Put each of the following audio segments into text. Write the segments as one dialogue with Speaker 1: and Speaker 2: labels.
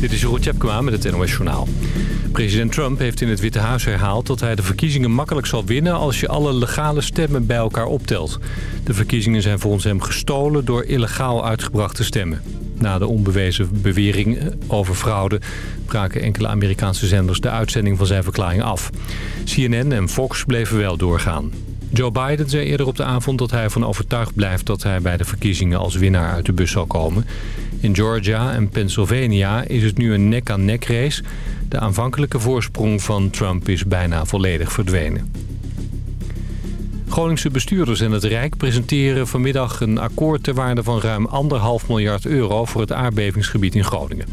Speaker 1: Dit is Jeroen Tjepkema met het NOS Journaal. President Trump heeft in het Witte Huis herhaald dat hij de verkiezingen makkelijk zal winnen... als je alle legale stemmen bij elkaar optelt. De verkiezingen zijn volgens hem gestolen door illegaal uitgebrachte stemmen. Na de onbewezen bewering over fraude braken enkele Amerikaanse zenders de uitzending van zijn verklaring af. CNN en Fox bleven wel doorgaan. Joe Biden zei eerder op de avond dat hij ervan overtuigd blijft dat hij bij de verkiezingen als winnaar uit de bus zal komen. In Georgia en Pennsylvania is het nu een nek-aan-nek race. De aanvankelijke voorsprong van Trump is bijna volledig verdwenen. Groningse bestuurders en het Rijk presenteren vanmiddag een akkoord ter waarde van ruim 1,5 miljard euro voor het aardbevingsgebied in Groningen.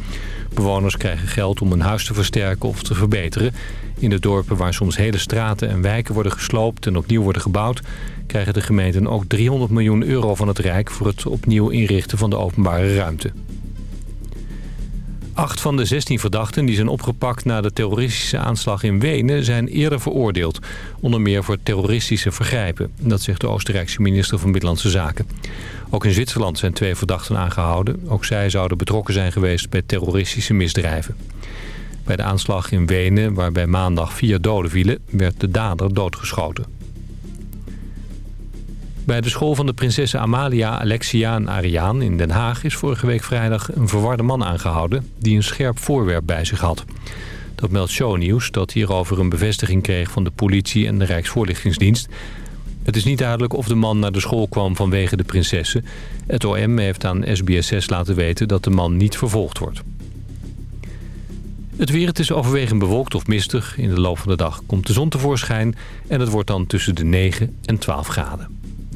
Speaker 1: Bewoners krijgen geld om een huis te versterken of te verbeteren. In de dorpen waar soms hele straten en wijken worden gesloopt en opnieuw worden gebouwd... krijgen de gemeenten ook 300 miljoen euro van het Rijk... voor het opnieuw inrichten van de openbare ruimte. Acht van de 16 verdachten die zijn opgepakt na de terroristische aanslag in Wenen zijn eerder veroordeeld. Onder meer voor terroristische vergrijpen. Dat zegt de Oostenrijkse minister van Binnenlandse Zaken. Ook in Zwitserland zijn twee verdachten aangehouden. Ook zij zouden betrokken zijn geweest bij terroristische misdrijven. Bij de aanslag in Wenen, waarbij maandag vier doden vielen, werd de dader doodgeschoten. Bij de school van de prinsessen Amalia, Alexia en Ariaan in Den Haag... is vorige week vrijdag een verwarde man aangehouden... die een scherp voorwerp bij zich had. Dat meldt shownieuws dat hierover een bevestiging kreeg... van de politie en de Rijksvoorlichtingsdienst. Het is niet duidelijk of de man naar de school kwam vanwege de prinsessen. Het OM heeft aan SBSS laten weten dat de man niet vervolgd wordt. Het weer, het is overwegend bewolkt of mistig. In de loop van de dag komt de zon tevoorschijn... en het wordt dan tussen de 9 en 12 graden.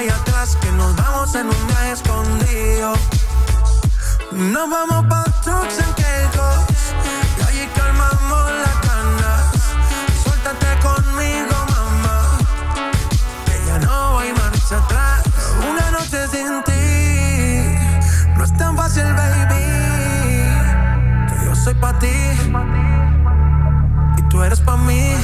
Speaker 2: hay atrás que nos vamos en un viaje escondido.
Speaker 3: Nos vamos pa' trucks en quejos y allí calmamos las ganas. Suéltate conmigo, mamá, que ya no hay marcha atrás. Una noche sin ti no es tan fácil, baby. Que yo soy pa' ti y tú eres pa' mí.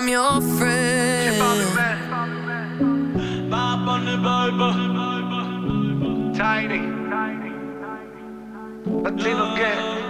Speaker 2: I'm your friend.
Speaker 4: Tiny. Latino que la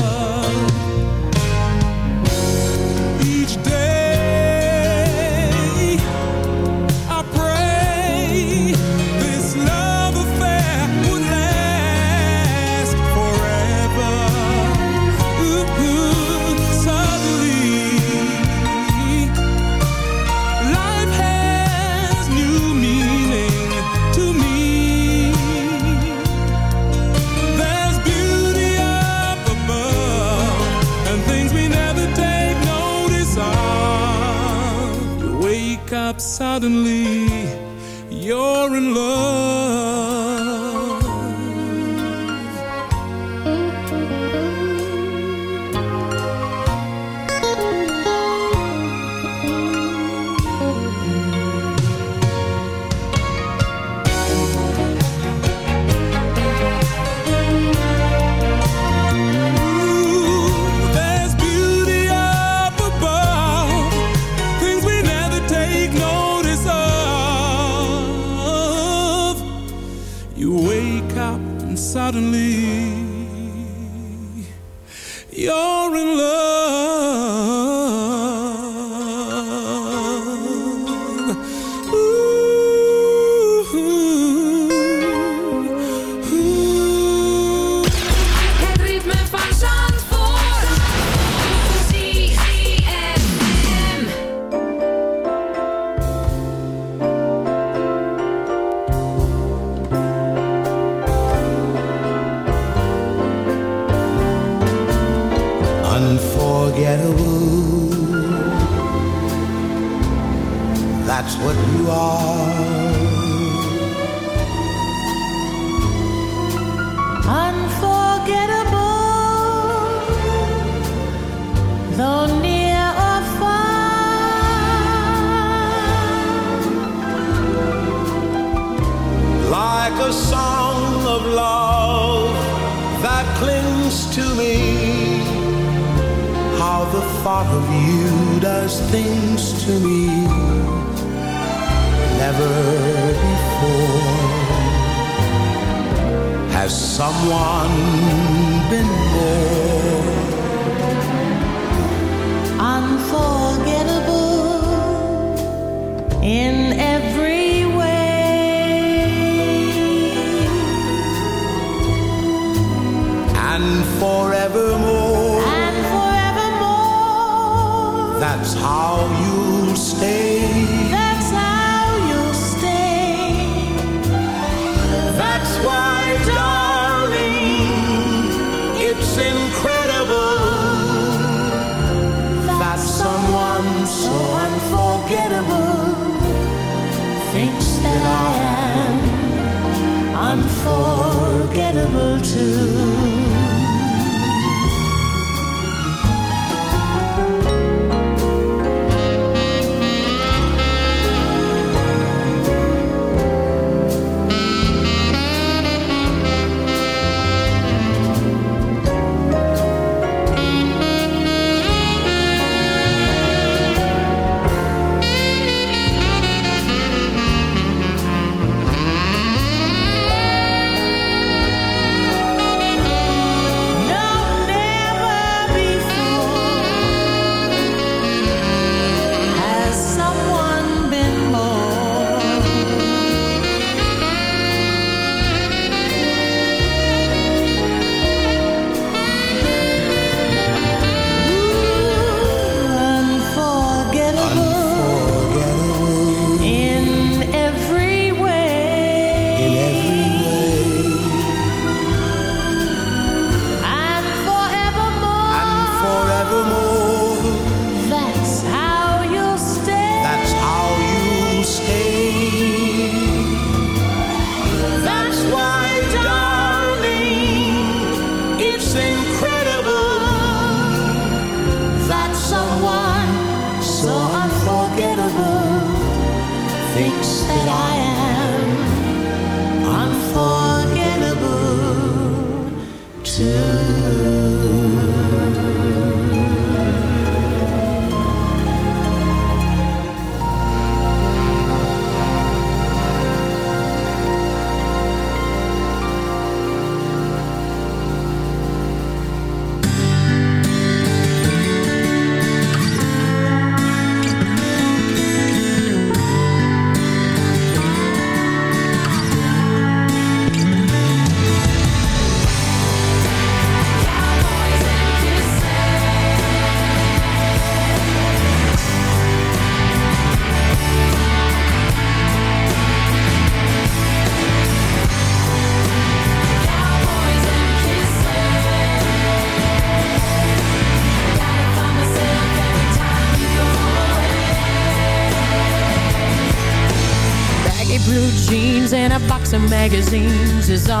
Speaker 5: And
Speaker 6: forevermore.
Speaker 7: And forevermore.
Speaker 6: That's how you'll stay.
Speaker 7: thinks that I am unforgettable too.
Speaker 8: magazines is on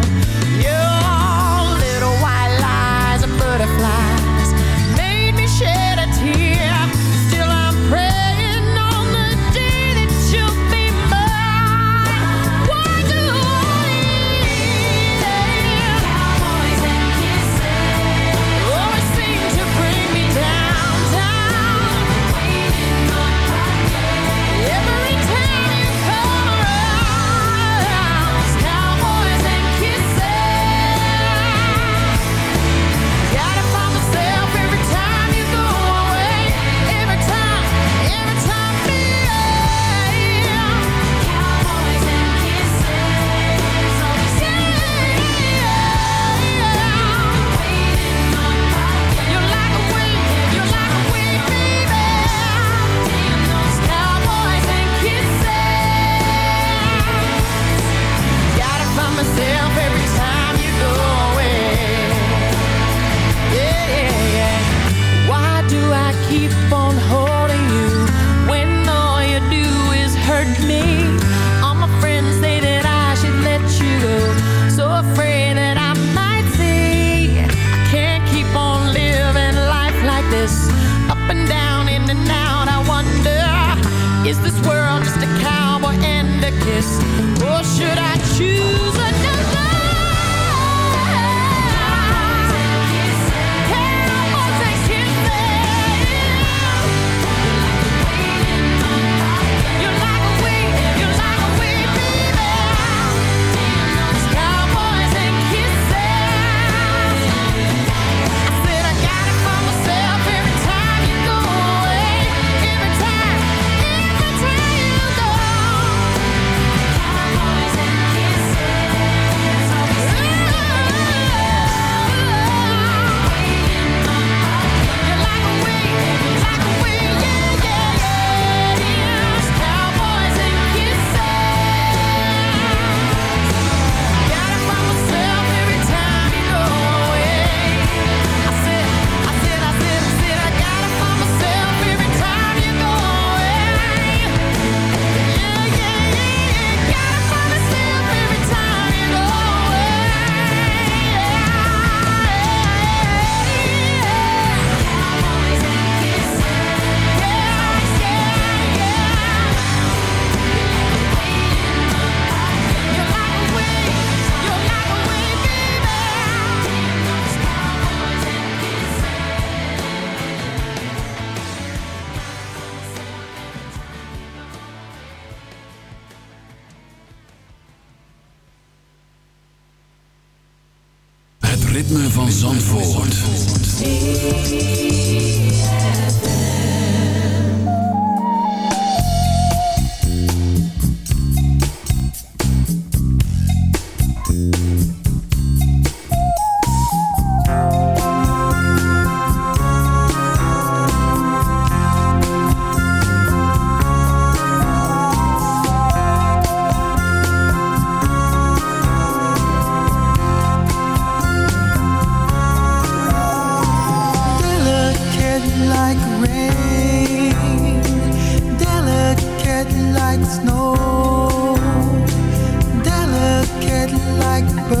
Speaker 8: like snow, delicate like birds.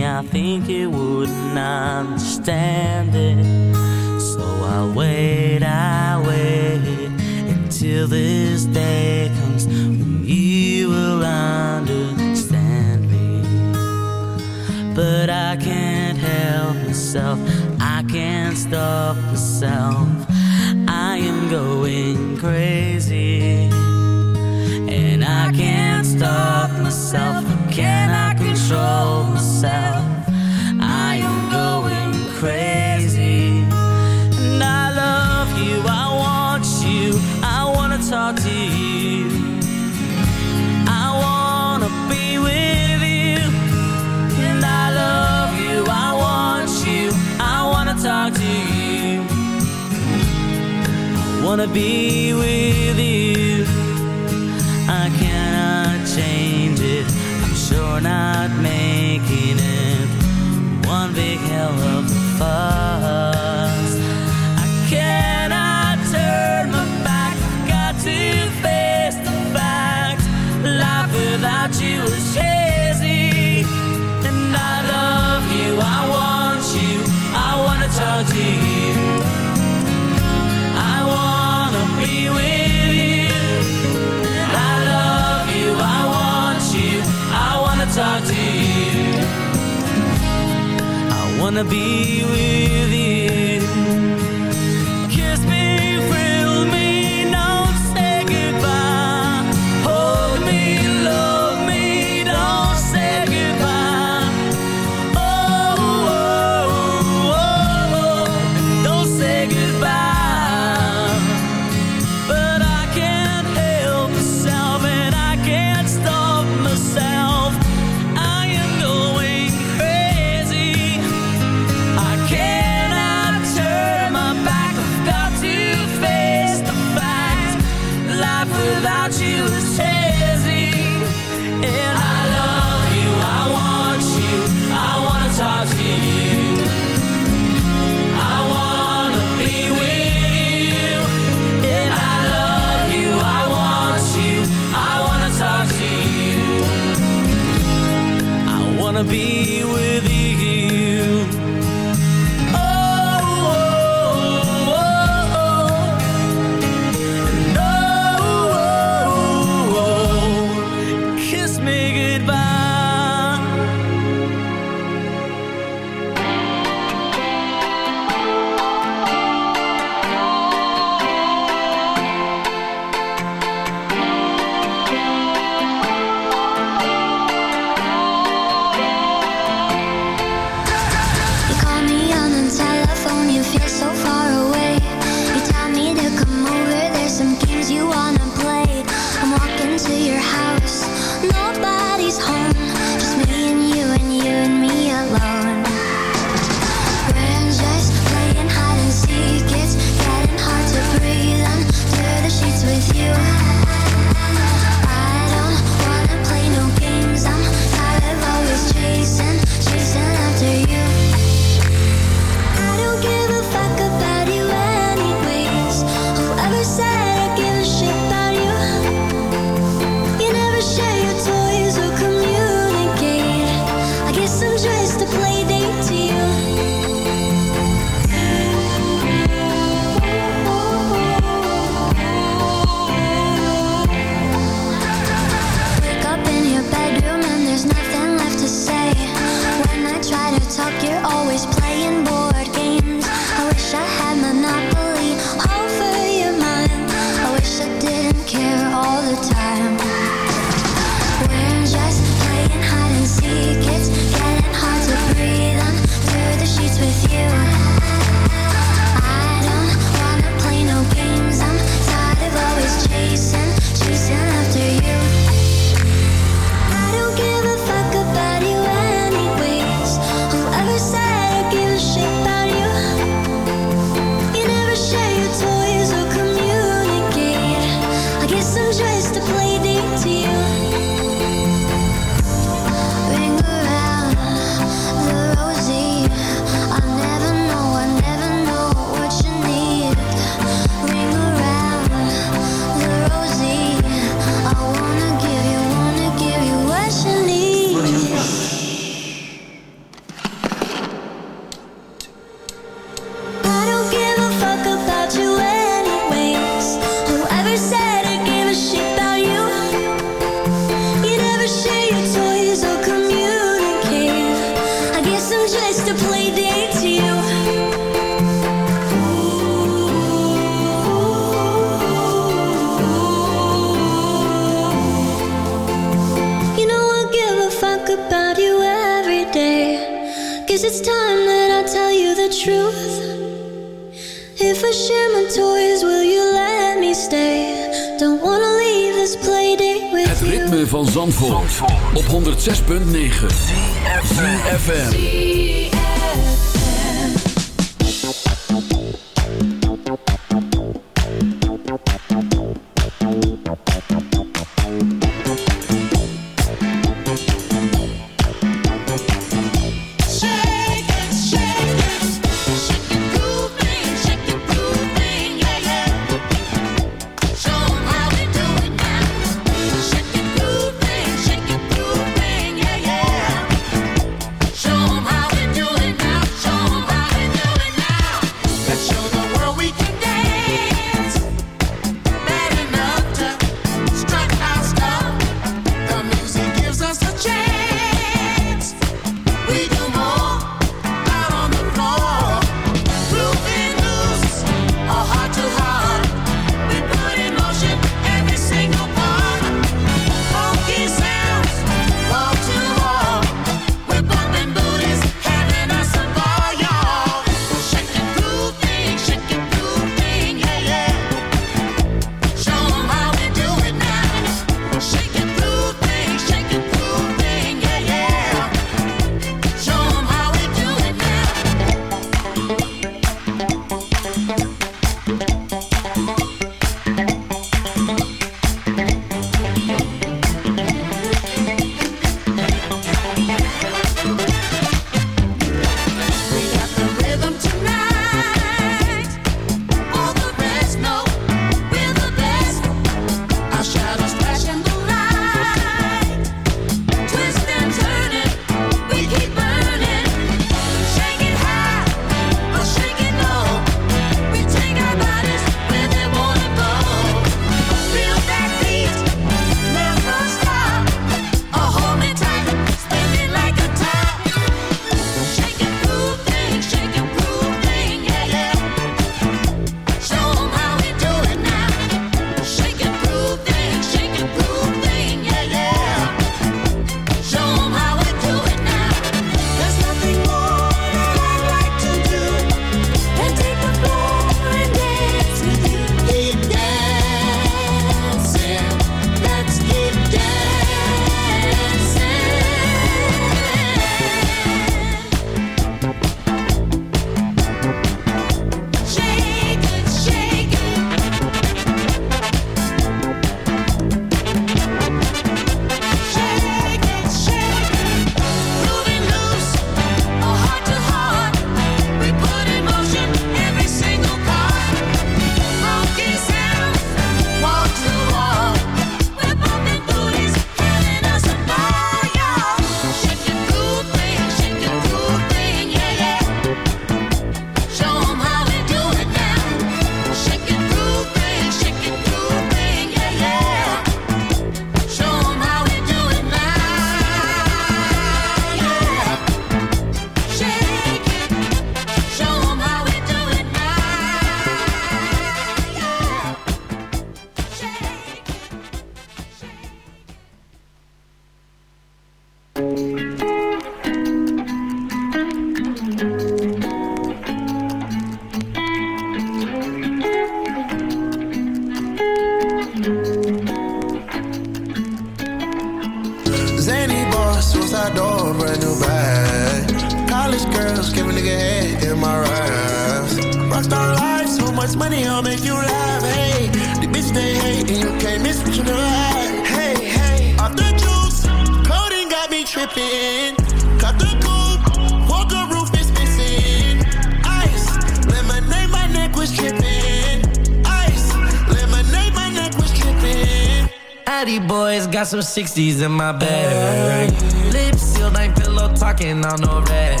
Speaker 9: Natty boys got some 60s in my bag. Lips sealed, ain't pillow talking on no rag.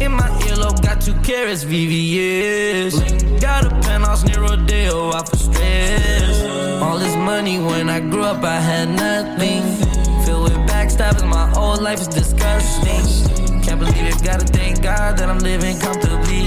Speaker 9: In my earlobe, got two carats, VVS. Got a penthouse near Rodeo, out for stress. All this money when I grew up, I had nothing. Filled with backstabbing, my whole life is disgusting. Can't believe it, gotta thank God that I'm living comfortably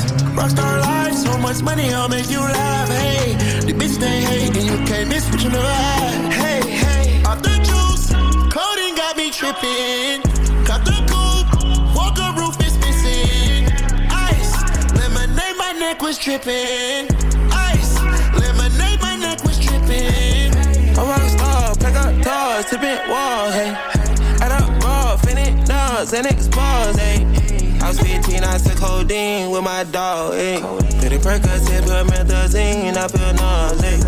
Speaker 10: Rockstar life, so much money, I'll make you laugh. Hey, the bitch they hate, and you can't miss what you never had. Hey, hey, off the juice, codeine got me tripping. Cut the coupe, walker roof is missing. Ice, lemonade, my neck was tripping. Ice, lemonade, my neck was tripping.
Speaker 11: A rock star, pack up doors, tipping walls, hey. Add up raw, finish nuts, and expose, hey. I was 15, I took codeine with my dog, eh. hey. Pretty Percocet, put methazine, I feel nauseous.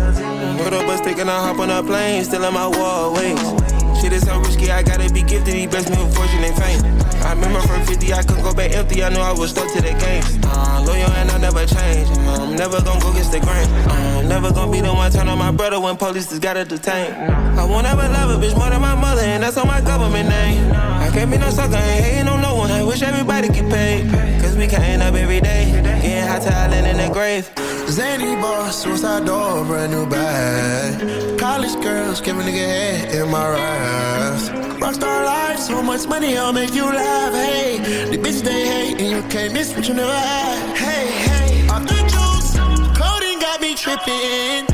Speaker 11: Put up a stick and I hop on a plane, still in my wall, wait. Shit is so risky, I gotta be gifted. He blessed me with fortune and fame. I remember from 50, I couldn't go back empty. I knew I was stuck to the game. Uh, loyal and I never change. Uh, I'm never gonna go against the grain. Uh, I'm never gonna be the one turn on my brother when police just gotta detain. I won't ever love a bitch more than my mother, and that's on my government name. I can't be no sucker, ain't hating on no one. I wish everybody get paid. Cause we can't up every day. Getting hot talent in the grave.
Speaker 10: Zany boss, suicide door, brand new bag. College girls, give a nigga head in my raps. Rockstar life, so much money, I'll make you laugh. Hey, the bitch they hate, and you can't miss what you never had. Hey, hey, off the juice, codeine got me tripping.